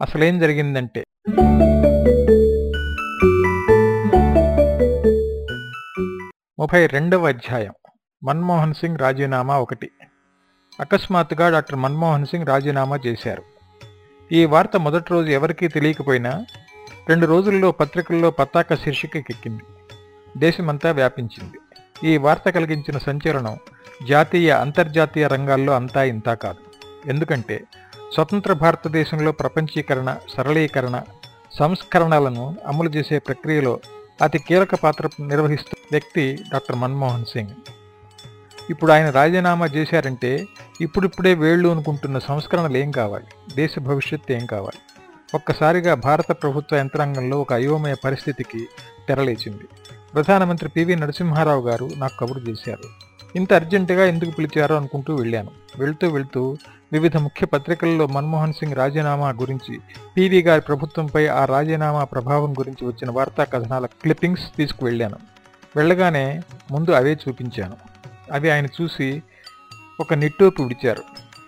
అసలేం జరిగిందంటే ముప్పై రెండవ అధ్యాయం. మన్మోహన్ సింగ్ రాజీనామా ఒకటి. అకస్మాత్తుగా డాక్టర్ మన్మోహన్ సింగ్ రాజీనామా చేశారు. ఈ వార్త మొదటి రోజు ఎవరికీ తెలియకపోయినా రెండు రోజుల్లో పత్రికల్లో పతాక శీర్షికెక్కింది దేశమంతా వ్యాపించింది. ఈ వార్త కలిగించిన సంచలనం జాతీయ అంతర్జాతీయ రంగాల్లో అంతా ఇంతా కాదు. ఎందుకంటే స్వతంత్ర భారతదేశంలో ప్రపంచీకరణ సరళీకరణ సంస్కరణలను అమలు చేసే ప్రక్రియలో అతి కీలక పాత్ర నిర్వహిస్తున్న వ్యక్తి డాక్టర్ మన్మోహన్ సింగ్. ఇప్పుడు ఆయన రాజీనామా చేశారంటే ఇప్పుడిప్పుడే వేళ్ళు అనుకుంటున్న సంస్కరణలు ఏం కావాలి? దేశ భవిష్యత్తు ఏం కావాలి? ఒక్కసారిగా భారత ప్రభుత్వ యంత్రాంగంలో ఒక అయోమయ పరిస్థితికి తెరలేచింది. ప్రధానమంత్రి పివి నరసింహారావు గారు నాకు కబురు చేశారు. ఇంత అర్జెంటుగా ఎందుకు పిలిచారో అనుకుంటూ వెళ్ళాను. వెళ్తూ వెళ్తూ వివిధ ముఖ్య పత్రికల్లో మన్మోహన్ సింగ్ రాజీనామా గురించి పీవీ గారి ప్రభుత్వంపై ఆ రాజీనామా ప్రభావం గురించి వచ్చిన వార్తా కథనాల క్లిప్పింగ్స్ తీసుకువెళ్ళాను. వెళ్ళగానే ముందు అవే చూపించాను. అవి ఆయన చూసి ఒక నిట్టూపు విడిచారు.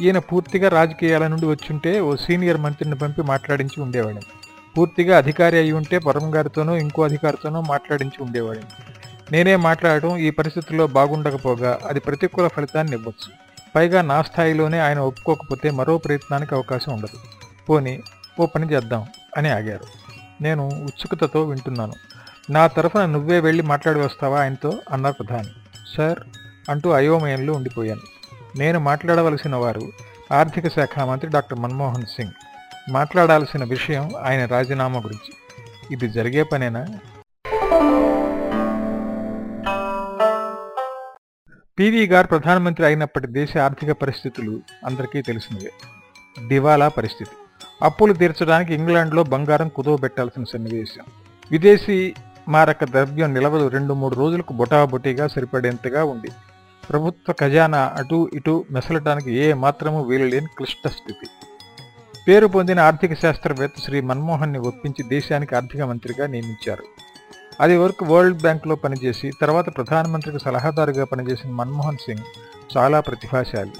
ఈయన పూర్తిగా రాజకీయాల నుండి వచ్చుంటే ఓ సీనియర్ మంత్రిని పంపి మాట్లాడించి ఉండేవాడిని. పూర్తిగా అధికారి అయి ఉంటే పరం గారితోనో ఇంకో అధికారితోనో మాట్లాడించి ఉండేవాడిని. నేనే మాట్లాడటం ఈ పరిస్థితుల్లో బాగుండకపోగా అది ప్రతికూల ఫలితాన్ని ఇవ్వచ్చు. పైగా నా స్థాయిలోనే ఆయన ఒప్పుకోకపోతే మరో ప్రయత్నానికి అవకాశం ఉండదు. పోని ఓ పని చేద్దాం అని ఆగారు. నేను ఉత్సుకతతో వింటున్నాను. నా తరఫున నువ్వే వెళ్ళి మాట్లాడి వస్తావా ఆయనతో? అన్నారు ప్రధాని. సార్ అంటూ అయోమయంలో ఉండిపోయాను. నేను మాట్లాడవలసిన వారు ఆర్థిక శాఖ మంత్రి డాక్టర్ మన్మోహన్ సింగ్. మాట్లాడాల్సిన విషయం ఆయన రాజీనామా గురించి. ఇది జరిగే పనేనా? పీవీ గారు ప్రధానమంత్రి అయినప్పటి దేశ ఆర్థిక పరిస్థితులు అందరికీ తెలిసినవే. దివాలా పరిస్థితి. అప్పులు తీర్చడానికి ఇంగ్లాండ్లో బంగారం కుదవబెట్టాల్సిన సన్నివేశం. విదేశీ మారక ద్రవ్యం నిలవలు రెండు మూడు రోజులకు బొటాబొటీగా సరిపడేంతగా ఉంది. ప్రభుత్వ ఖజానా అటు ఇటు మెసలటానికి ఏ మాత్రము వీలులేని క్లిష్ట స్థితి. పేరు పొందిన ఆర్థిక శాస్త్రవేత్త శ్రీ మన్మోహన్ని ఒప్పించి దేశానికి ఆర్థిక మంత్రిగా నియమించారు. అది వరకు వరల్డ్ బ్యాంకులో పనిచేసి తర్వాత ప్రధానమంత్రికి సలహాదారుగా పనిచేసిన మన్మోహన్ సింగ్ చాలా ప్రతిభాశాలి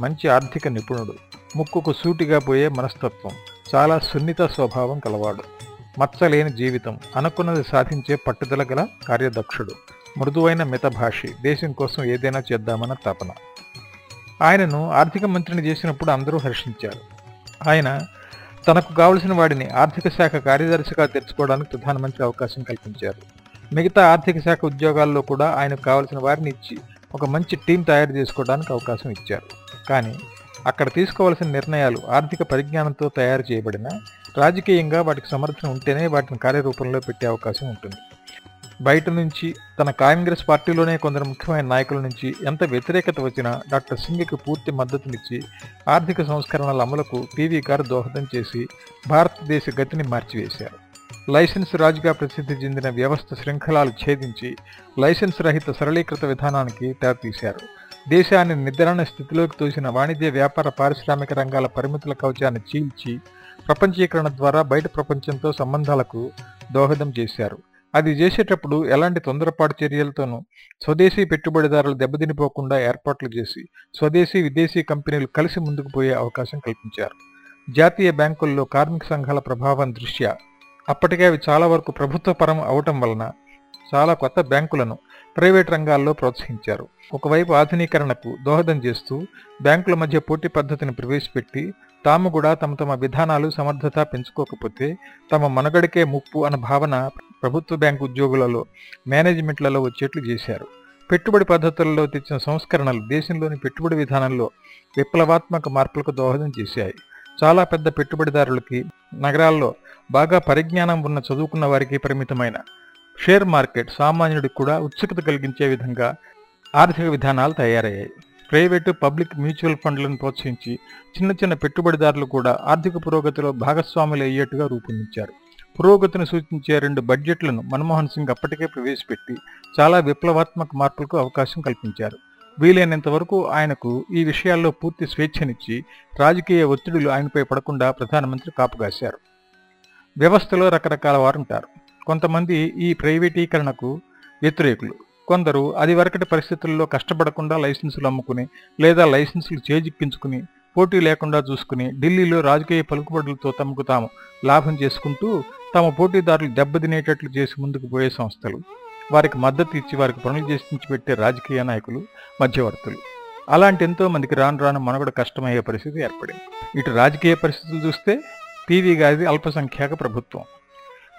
మంచి ఆర్థిక నిపుణుడు ముక్కుకు సూటిగా పోయే మనస్తత్వం చాలా సున్నిత స్వభావం కలవాడు మచ్చలేని జీవితం అనుకున్నది సాధించే పట్టుదల గల కార్యదక్షుడు మృదువైన మితభాషి దేశం కోసం ఏదైనా చేద్దామన్న తపన. ఆయనను ఆర్థిక మంత్రిని చేసినప్పుడు అందరూ హర్షించారు. ఆయన తనకు కావలసిన వాడిని ఆర్థిక శాఖ కార్యదర్శిగా తెచ్చుకోవడానికి ప్రధానమంత్రి అవకాశం కల్పించారు. మిగతా ఆర్థిక శాఖ ఉద్యోగాల్లో కూడా ఆయనకు కావలసిన వారిని ఇచ్చి ఒక మంచి టీం తయారు చేసుకోవడానికి అవకాశం ఇచ్చారు. కానీ అక్కడ తీసుకోవాల్సిన నిర్ణయాలు ఆర్థిక పరిజ్ఞానంతో తయారు చేయబడిన రాజకీయంగా వాటికి సమర్థన ఉంటేనే వాటిని కార్యరూపంలో పెట్టే అవకాశం ఉంటుంది. బయట నుంచి తన కాంగ్రెస్ పార్టీలోనే కొందరు ముఖ్యమైన నాయకుల నుంచి ఎంత వ్యతిరేకత వచ్చినా డాక్టర్ సింగ్కి పూర్తి మద్దతునిచ్చి ఆర్థిక సంస్కరణల అమలుకు పీవీ గారు దోహదం చేసి భారతదేశ గతిని మార్చివేశారు. లైసెన్స్ రాజుగా ప్రసిద్ధి చెందిన వ్యవస్థ శృంఖలాలు ఛేదించి లైసెన్స్ రహిత సరళీకృత విధానానికి తెరతీశారు. దేశాన్ని నిద్రణ స్థితిలోకి తోసిన వాణిజ్య వ్యాపార పారిశ్రామిక రంగాల పరిమితుల కవచాన్ని చీల్చి ప్రపంచీకరణ ద్వారా బయట ప్రపంచంతో సంబంధాలకు దోహదం చేశారు. అది చేసేటప్పుడు ఎలాంటి తొందరపాటు చర్యలతోనూ స్వదేశీ పెట్టుబడిదారులు దెబ్బతినిపోకుండా ఏర్పాట్లు చేసి స్వదేశీ విదేశీ కంపెనీలు కలిసి ముందుకు పోయే అవకాశం కల్పించారు. జాతీయ బ్యాంకుల్లో కార్మిక సంఘాల ప్రభావం దృష్ట్యా అప్పటికే అవి చాలా వరకు ప్రభుత్వ పరం అవటం వలన చాలా కొత్త బ్యాంకులను ప్రైవేట్ రంగాల్లో ప్రోత్సహించారు. ఒకవైపు ఆధునీకరణకు దోహదం చేస్తూ బ్యాంకుల మధ్య పోటీ పద్ధతిని ప్రవేశపెట్టి తాము కూడా తమ తమ విధానాలు సమర్థత పెంచుకోకపోతే తమ మనుగడకే ముప్పు అన్న భావన ప్రభుత్వ బ్యాంకు ఉద్యోగులలో మేనేజ్మెంట్లలో వచ్చేట్లు చేశారు. పెట్టుబడి పద్ధతులలో తెచ్చిన సంస్కరణలు దేశంలోని పెట్టుబడి విధానంలో విప్లవాత్మక మార్పులకు దోహదం చేశాయి. చాలా పెద్ద పెట్టుబడిదారులకి నగరాల్లో బాగా పరిజ్ఞానం ఉన్న చదువుకున్న వారికి పరిమితమైన షేర్ మార్కెట్ సామాన్యుడికి కూడా ఉత్సుకత కలిగించే విధంగా ఆర్థిక విధానాలు తయారయ్యాయి. ప్రైవేటు పబ్లిక్ మ్యూచువల్ ఫండ్లను ప్రోత్సహించి చిన్న చిన్న పెట్టుబడిదారులు కూడా ఆర్థిక పురోగతిలో భాగస్వాములు అయ్యేట్టుగా రూపొందించారు. పురోగతిని సూచించే రెండు బడ్జెట్లను మన్మోహన్ సింగ్ అప్పటికే ప్రవేశపెట్టి చాలా విప్లవాత్మక మార్పులకు అవకాశం కల్పించారు. వీలైనంత వరకు ఆయనకు ఈ విషయాల్లో పూర్తి స్వేచ్ఛనిచ్చి రాజకీయ ఒత్తిడులు ఆయనపై పడకుండా ప్రధానమంత్రి కాపుగాశారు. వ్యవస్థలో రకరకాల వారుంటారు. కొంతమంది ఈ ప్రైవేటీకరణకు వ్యతిరేకులు. కొందరు అది వరకటి పరిస్థితుల్లో కష్టపడకుండా లైసెన్సులు అమ్ముకుని లేదా లైసెన్సులు చేజిక్కించుకుని పోటీ లేకుండా చూసుకుని ఢిల్లీలో రాజకీయ పలుకుబడులతో తమకు తాము లాభం చేసుకుంటూ తమ పోటీదారులు దెబ్బతినేటట్లు చేసి ముందుకు పోయే సంస్థలు వారికి మద్దతు ఇచ్చి వారికి పనులు చేసి పెట్టే రాజకీయ నాయకులు మధ్యవర్తులు. అలాంటి ఎంతో మందికి రాను రాను మనగడ కష్టమయ్యే పరిస్థితి ఏర్పడింది. ఇటు రాజకీయ పరిస్థితులు చూస్తే పీవీ గారిది అల్పసంఖ్యాక ప్రభుత్వం.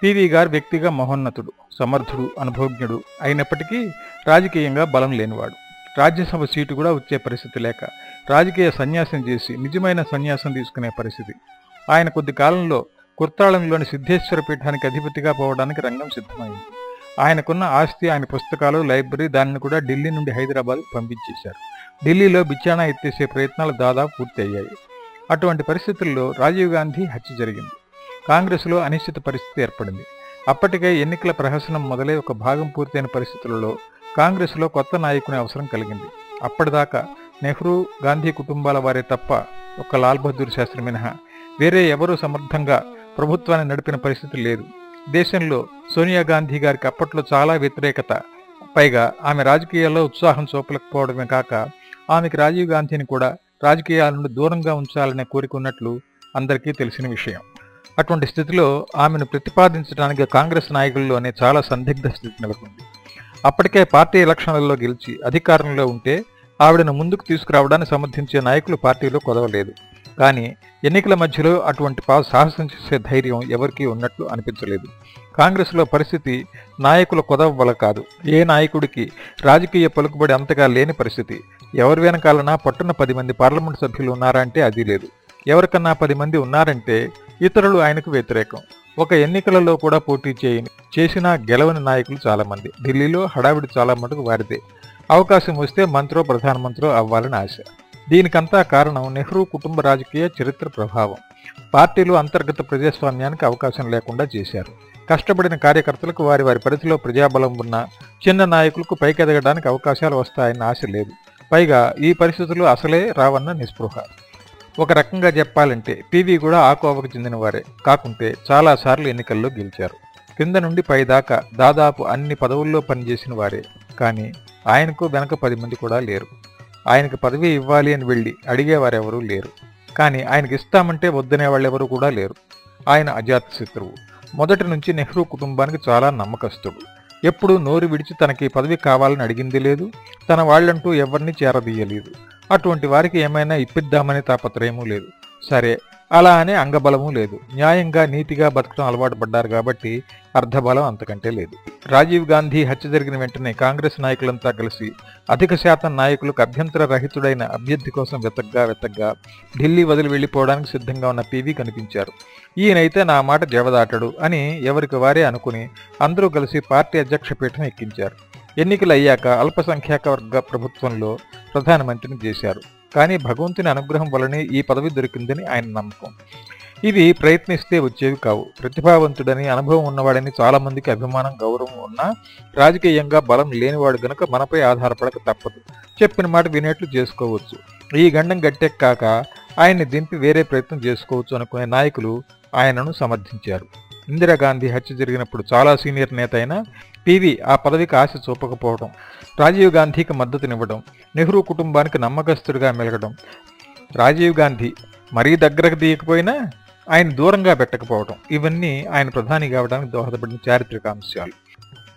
పీవీ గారు వ్యక్తిగా మహోన్నతుడు సమర్థుడు అనుభవజ్ఞుడు అయినప్పటికీ రాజకీయంగా బలం లేనివాడు. రాజ్యసభ సీటు కూడా వచ్చే పరిస్థితి లేక రాజకీయ సన్యాసం చేసి నిజమైన సన్యాసం తీసుకునే పరిస్థితి. ఆయన కొద్ది కాలంలో కుర్తాళంలోని సిద్ధేశ్వర పీఠానికి అధిపతిగా పోవడానికి రంగం సిద్ధమైంది. ఆయనకున్న ఆస్తి ఆయన పుస్తకాలు లైబ్రరీ దానిని కూడా ఢిల్లీ నుండి హైదరాబాద్ పంపించేశారు. ఢిల్లీలో బిచానా ఎత్తేసే ప్రయత్నాలు దాదాపు పూర్తి అయ్యాయి అటువంటి పరిస్థితుల్లో రాజీవ్ గాంధీ హత్య జరిగింది. కాంగ్రెస్లో అనిశ్చిత పరిస్థితి ఏర్పడింది. అప్పటికే ఎన్నికల ప్రహసనం మొదలై ఒక భాగం పూర్తయిన పరిస్థితులలో కాంగ్రెస్లో కొత్త నాయకుని అవసరం కలిగింది. అప్పటిదాకా నెహ్రూ గాంధీ కుటుంబాల వారే తప్ప ఒక లాల్ బహదూర్ శాస్త్రి మినహా వేరే ఎవరూ సమర్థంగా ప్రభుత్వాన్ని నడిపిన పరిస్థితి లేదు. దేశంలో సోనియా గాంధీ గారికి అప్పట్లో చాలా వ్యతిరేకత. పైగా ఆమె రాజకీయాల్లో ఉత్సాహం చూపలేకపోవడమే కాక ఆమెకి రాజీవ్ గాంధీని కూడా రాజకీయాల నుండి దూరంగా ఉంచాలనే కోరిక ఉన్నట్లు అందరికీ తెలిసిన విషయం. అటువంటి స్థితిలో ఆమెను ప్రతిపాదించడానికి కాంగ్రెస్ నాయకుల్లోనే చాలా సందిగ్ధ స్థితి నెలకొంది. అప్పటికే పార్టీ ఎలక్షన్లలో గెలిచి అధికారంలో ఉంటే ఆవిడను ముందుకు తీసుకురావడాన్ని సమర్థించే నాయకులు పార్టీలో కొదవలేదు. కానీ ఎన్నికల మధ్యలో అటువంటి సాహసం చేసే ధైర్యం ఎవరికీ ఉన్నట్లు అనిపించలేదు. కాంగ్రెస్లో పరిస్థితి నాయకుల కొదవ వల్ల కాదు. ఏ నాయకుడికి రాజకీయ పలుకుబడి అంతగా లేని పరిస్థితి. ఎవరి వెనకాలనా పట్టున పది మంది పార్లమెంట్ సభ్యులు ఉన్నారంటే అది లేదు. ఎవరికన్నా పది మంది ఉన్నారంటే ఇతరులు ఆయనకు వ్యతిరేకం. ఒక ఎన్నికలలో కూడా పోటీ చేయని చేసినా గెలవని నాయకులు చాలామంది. ఢిల్లీలో హడావిడి చాలా మటుకు వారిదే. అవకాశం వస్తే మంత్రో ప్రధానమంత్రో అవ్వాలని ఆశ. దీనికంతా కారణం నెహ్రూ కుటుంబ రాజకీయ చరిత్ర ప్రభావం. పార్టీలు అంతర్గత ప్రజాస్వామ్యానికి అవకాశం లేకుండా చేశారు. కష్టపడిన కార్యకర్తలకు వారి వారి పరిధిలో ప్రజాబలం ఉన్న చిన్న నాయకులకు పైకెదగడానికి అవకాశాలు వస్తాయన్న ఆశ లేదు. పైగా ఈ పరిస్థితులు అసలే రావన్న నిస్పృహ. ఒక రకంగా చెప్పాలంటే పీవీ కూడా ఆకోవకు చెందిన వారే. కాకుంటే చాలాసార్లు ఎన్నికల్లో గెలిచారు. కింద నుండి పైదాకా దాదాపు అన్ని పదవుల్లో పనిచేసిన వారే. కానీ ఆయనకు వెనక పది మంది కూడా లేరు. ఆయనకు పదవి ఇవ్వాలి అని వెళ్ళి అడిగేవారెవరూ లేరు. కానీ ఆయనకి ఇస్తామంటే వద్దనే వాళ్ళెవరూ కూడా లేరు. ఆయన అజాత శత్రువు. మొదటి నుంచి నెహ్రూ కుటుంబానికి చాలా నమ్మకస్తుడు. ఎప్పుడూ నోరు విడిచి తనకి పదవి కావాలని అడిగింది లేదు. తన వాళ్ళంటూ ఎవరిని చేరదీయలేదు. అటువంటి వారికి ఏమైనా ఇప్పిద్దామనే తాపత్రయమూ లేదు. సరే అలా అనే అంగబలము లేదు. న్యాయంగా నీతిగా బతకడం అలవాటు పడ్డారు కాబట్టి అర్ధబలం అంతకంటే లేదు. రాజీవ్ గాంధీ హత్య జరిగిన వెంటనే కాంగ్రెస్ నాయకులంతా కలిసి అధిక శాతం నాయకులకు అభ్యంతర రహితుడైన అభ్యర్థి కోసం వెతగ్గా వెతగ్గా ఢిల్లీ వదిలి వెళ్ళిపోవడానికి సిద్ధంగా ఉన్న పీవీ కనిపించారు. ఈయనైతే నా మాట జవదాటడు అని ఎవరికి వారే అనుకుని అందరూ కలిసి పార్టీ అధ్యక్ష పీఠం ఎక్కించారు. ఎన్నికలు అయ్యాక అల్పసంఖ్యాక వర్గ ప్రభుత్వంలో ప్రధానమంత్రిని చేశారు. కానీ భగవంతుని అనుగ్రహం వలనే ఈ పదవి దొరికిందని ఆయన నమ్మకం. ఇవి ప్రయత్నిస్తే వచ్చేవి కావు. ప్రతిభావంతుడని అనుభవం ఉన్నవాడని చాలామందికి అభిమానం గౌరవం ఉన్నా రాజకీయంగా బలం లేనివాడు గనుక మనపై ఆధారపడక తప్పదు. చెప్పిన మాట వినేట్లు చేసుకోవచ్చు. ఈ గండం గట్టెక్కాక ఆయన్ని దింపి వేరే ప్రయత్నం చేసుకోవచ్చు అనుకునే నాయకులు ఆయనను సమర్థించారు. ఇందిరాగాంధీ హత్య జరిగినప్పుడు చాలా సీనియర్ నేత అయినా పివి ఆ పదవికి ఆశ చూపకపోవడం రాజీవ్ గాంధీకి మద్దతునివ్వడం నెహ్రూ కుటుంబానికి నమ్మకస్తుడిగా మెలగడం రాజీవ్ గాంధీ మరీ దగ్గరకు తీయకపోయినా ఆయన దూరంగా పెట్టకపోవడం ఇవన్నీ ఆయన ప్రధాని కావడానికి దోహదపడిన చారిత్రక అంశాలు.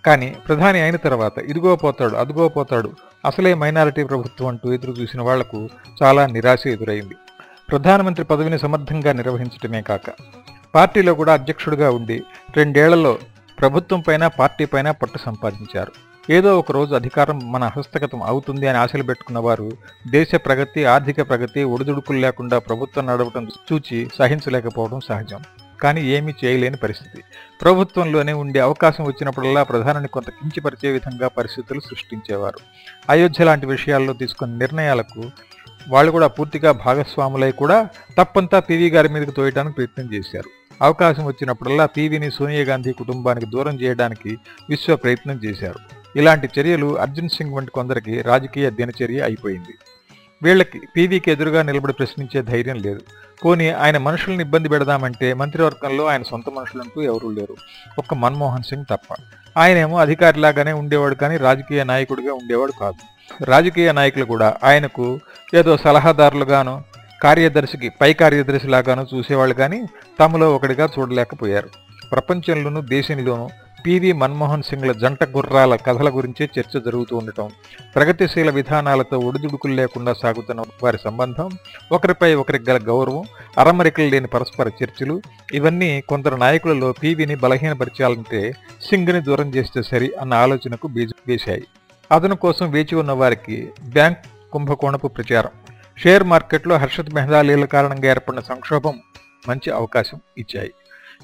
కానీ ప్రధాని అయిన తర్వాత ఇదిగో పోతాడు అదిగో పోతాడు అసలే మైనారిటీ ప్రభుత్వం అంటూ ఎదురు చూసిన వాళ్ళకు చాలా నిరాశ ఎదురైంది. ప్రధానమంత్రి పదవిని సమర్థంగా నిర్వహించడమే కాక పార్టీలో కూడా అధ్యక్షుడిగా ఉండి రెండేళ్ళలో ప్రభుత్వం పైన పార్టీ పైన పట్టు సంపాదించారు. ఏదో ఒక రోజు అధికారం మన హస్తగతం అవుతుంది అని ఆశలు పెట్టుకున్న వారు దేశ ప్రగతి ఆర్థిక ప్రగతి ఒడిదుడుకులు లేకుండా ప్రభుత్వం నడవటం చూచి సహించలేకపోవడం సహజం. కానీ ఏమీ చేయలేని పరిస్థితి. ప్రభుత్వంలోనే ఉండే అవకాశం వచ్చినప్పుడల్లా ప్రధానిని కొంత కించిపరిచే విధంగా పరిస్థితులు సృష్టించేవారు. అయోధ్య లాంటి విషయాల్లో తీసుకున్న నిర్ణయాలకు వాళ్ళు కూడా పూర్తిగా భాగస్వాములై కూడా తప్పంతా పివి గారి మీదకి తోయటానికి ప్రయత్నం చేశారు. అవకాశం వచ్చినప్పుడల్లా పీవీని సోనియా గాంధీ కుటుంబానికి దూరం చేయడానికి విశ్వ ప్రయత్నం చేశారు. ఇలాంటి చర్యలు అర్జున్ సింగ్ వంటి కొందరికి రాజకీయ దినచర్య అయిపోయింది. వీళ్ళకి పీవీకి ఎదురుగా నిలబడి ప్రశ్నించే ధైర్యం లేదు. కోని ఆయన మనుషులను ఇబ్బంది పెడదామంటే మంత్రివర్గంలో ఆయన సొంత మనుషులంటూ ఎవరూ లేరు. ఒక్క మన్మోహన్ సింగ్ తప్ప. ఆయనేమో అధికారిలాగానే ఉండేవాడు కానీ రాజకీయ నాయకుడిగా ఉండేవాడు కాదు. రాజకీయ నాయకులు కూడా ఆయనకు ఏదో సలహాదారులుగానో కార్యదర్శికి పై కార్యదర్శి లాగాను చూసేవాళ్ళు కానీ తమలో ఒకడిగా చూడలేకపోయారు. ప్రపంచంలోనూ దేశంలోనూ పివి మన్మోహన్ సింగ్ల జంట గుర్రాల కథల గురించే చర్చ జరుగుతూ ఉండటం ప్రగతిశీల విధానాలతో ఒడిదుడుకులు లేకుండా సాగుతున్న వారి సంబంధం ఒకరిపై ఒకరికి గల గౌరవం అరమరికలు లేని పరస్పర చర్చలు ఇవన్నీ కొందరు నాయకులలో పీవీని బలహీనపరచాలంటే సింగ్ని దూరం చేస్తే సరి అన్న ఆలోచనకు బీజం వేశాయి. అదను కోసం వేచి ఉన్న వారికి బ్యాంక్ కుంభకోణపు ప్రచారం. షేర్ మార్కెట్లో హర్షత్ మెహదాలీల కారణంగా ఏర్పడిన సంక్షోభం మంచి అవకాశం ఇచ్చాయి.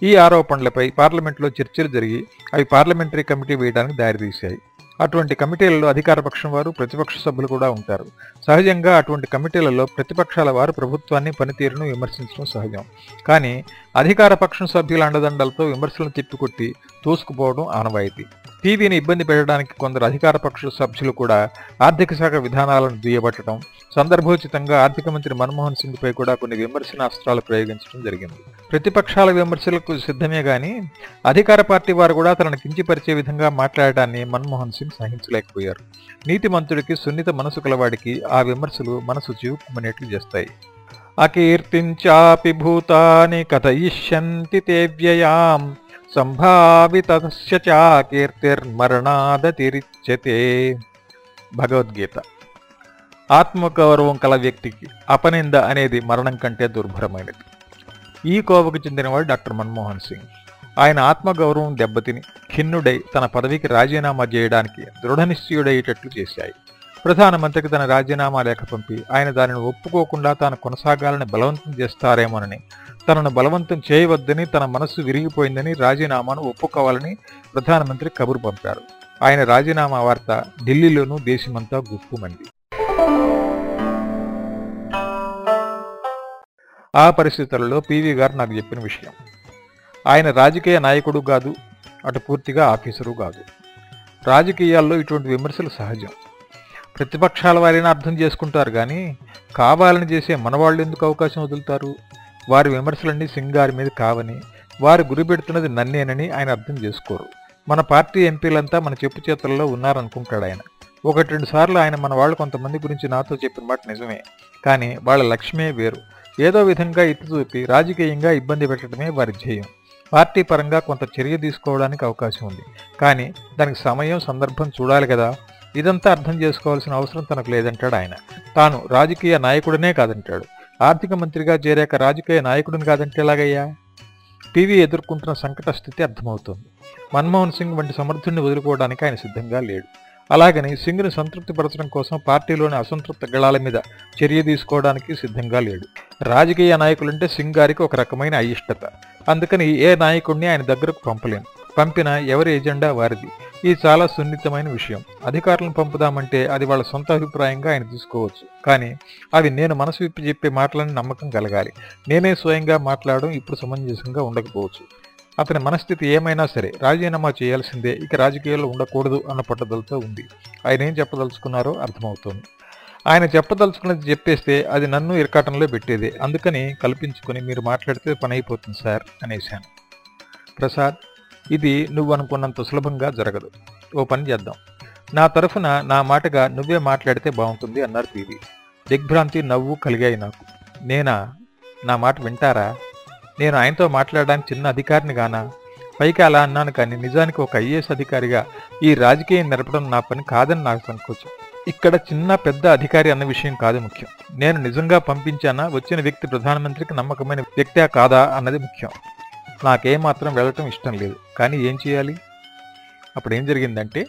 ఈ ఆరోపణలపై పార్లమెంట్లో చర్చలు జరిగి అవి పార్లమెంటరీ కమిటీ వేయడానికి దారితీశాయి. అటువంటి కమిటీలలో అధికార పక్షం వారు ప్రతిపక్ష సభ్యులు కూడా ఉంటారు. సహజంగా అటువంటి కమిటీలలో ప్రతిపక్షాల వారు ప్రభుత్వాన్ని పనితీరును విమర్శించడం సహజం. కానీ అధికార పక్షం సభ్యుల అండదండలతో విమర్శలను తిప్పికొట్టి తోసుకుపోవడం ఆనవాయితీ. టీవీని ఇబ్బంది పెట్టడానికి కొందరు అధికార పక్ష సభ్యులు కూడా ఆర్థిక శాఖ విధానాలను దుయ్యబట్టడం సందర్భోచితంగా ఆర్థిక మంత్రి మన్మోహన్ సింగ్ పై కూడా కొన్ని విమర్శనాస్త్రాలు ప్రయోగించడం జరిగింది. ప్రతిపక్షాల విమర్శలకు సిద్ధమే గాని అధికార పార్టీ వారు కూడా తనను కించిపరిచే విధంగా మాట్లాడటాన్ని మన్మోహన్ సింగ్ సహించలేకపోయారు. నీతి మంత్రుడికి సున్నిత మనసు కలవాడికి ఆ విమర్శలు మనసు చివుకుమనేట్లు చేస్తాయి. అకీర్తించాపి భూతాని కథయిష్యంతి తే వ్యయాం సంభావితస్య చాకీర్తిర్మరణాదతిరిచ్యతే. భగవద్గీత. ఆత్మగౌరవం కల వ్యక్తికి అపనింద అనేది మరణం కంటే దుర్భరమైనది. ఈ కోవకు చెందినవాడు డాక్టర్ మన్మోహన్ సింగ్. ఆయన ఆత్మగౌరవం దెబ్బతిని ఖిన్నుడై తన పదవికి రాజీనామా చేయడానికి దృఢనిశ్చయుడయ్యేటట్లు చేశాయి. ప్రధానమంత్రికి తన రాజీనామా లేఖ పంపి ఆయన దానిని ఒప్పుకోకుండా తాను కొనసాగాలని బలవంతం చేస్తారేమోనని తనను బలవంతం చేయవద్దని తన మనస్సు విరిగిపోయిందని రాజీనామాను ఒప్పుకోవాలని ప్రధానమంత్రి కబురు పంపారు. ఆయన రాజీనామా వార్త ఢిల్లీలోనూ దేశమంతా గుప్పుమంది. ఆ పరిస్థితులలో పీవీ గారు నాకు చెప్పిన విషయం. ఆయన రాజకీయ నాయకుడు కాదు అటు పూర్తిగా ఆఫీసరు కాదు. రాజకీయాల్లో ఇటువంటి విమర్శలు సహజం. ప్రతిపక్షాల వారైనా అర్థం చేసుకుంటారు కానీ కావాలని చేసే మనవాళ్ళు ఎందుకు అవకాశం వదులుతారు? వారి విమర్శలన్నీ సింగారి మీద కావని వారు గురిపెడుతున్నది నన్నేనని ఆయన అర్థం చేసుకోరు. మన పార్టీ ఎంపీలంతా మన చెప్పు చేతుల్లో ఉన్నారనుకుంటాడు ఆయన. ఒకటి రెండు సార్లు ఆయన మన వాళ్ళు కొంతమంది గురించి నాతో చెప్పిన మాట నిజమే. కానీ వాళ్ళ లక్ష్యమే వేరు. ఏదో విధంగా ఇటు చూపి రాజకీయంగా ఇబ్బంది పెట్టడమే వారి ధ్యేయం. పార్టీ పరంగా కొంత చర్య తీసుకోవడానికి అవకాశం ఉంది. కానీ దానికి సమయం సందర్భం చూడాలి కదా. ఇదంతా అర్థం చేసుకోవాల్సిన అవసరం తనకు లేదంటాడు ఆయన. తాను రాజకీయ నాయకుడనే కాదంటాడు. ఆర్థిక మంత్రిగా చేరాక రాజకీయ నాయకుడిని కాదంటే ఎలాగయ్యా? పీవీ ఎదుర్కొంటున్న సంకట స్థితి అర్థమవుతోంది. మన్మోహన్ సింగ్ వంటి సమర్థుడిని వదులుకోవడానికి ఆయన సిద్ధంగా లేడు. అలాగని సింగ్ను సంతృప్తిపరచడం కోసం పార్టీలోని అసంతృప్త గళాల మీద చర్య తీసుకోవడానికి సిద్ధంగా లేడు. రాజకీయ నాయకులంటే సింగ్ గారికి ఒక రకమైన అయిష్టత. అందుకని ఏ నాయకుడిని ఆయన దగ్గరకు పంపలేము పంపిన ఎవరి ఎజెండా వారిది. ఇది చాలా సున్నితమైన విషయం. అధికారులను పంపుదామంటే అది వాళ్ళ సొంత అభిప్రాయంగా ఆయన తీసుకోవచ్చు. కానీ అవి నేను మనసు విప్పి చెప్పే మాటలని నమ్మకం కలగాలి. నేనే స్వయంగా మాట్లాడడం ఇప్పుడు సమంజసంగా ఉండకపోవచ్చు. అతని మనస్థితి ఏమైనా సరే రాజీనామా చేయాల్సిందే. ఇక రాజకీయాల్లో ఉండకూడదు అన్న పట్టుదలతో ఉంది. ఆయన ఏం చెప్పదలుచుకున్నారో అర్థమవుతోంది. ఆయన చెప్పదలుచుకున్నది చెప్పేస్తే అది నన్ను ఇరకాటంలో పెట్టేది. అందుకని కల్పించుకొని మీరు మాట్లాడితే పని అయిపోతుంది సార్ అనేశాను. ప్రసాద్ ఇది నువ్వు అనుకున్నంత సులభంగా జరగదు. ఓ పని చేద్దాం. నా తరఫున నా మాటగా నువ్వే మాట్లాడితే బాగుంటుంది అన్నారు పీవి. దిగ్భ్రాంతి నవ్వు కలిగాయి నాకు. నేనా? నా మాట వింటారా? నేను ఆయనతో మాట్లాడడానికి చిన్న అధికారిని గానా? పైకి అలా అన్నాను కానీ నిజానికి ఒక ఐఏఎస్ అధికారిగా ఈ రాజకీయం నడపడం నా పని కాదని నాకు సంకోచం. ఇక్కడ చిన్న పెద్ద అధికారి అన్న విషయం కాదు ముఖ్యం. నేను నిజంగా పంపించానా? వచ్చిన వ్యక్తి ప్రధానమంత్రికి నమ్మకమైన వ్యక్తే కాదా? అన్నది ముఖ్యం. నాకేమాత్రం వెళ్ళటం ఇష్టం లేదు. కానీ ఏం చేయాలి? అప్పుడు ఏం జరిగిందంటే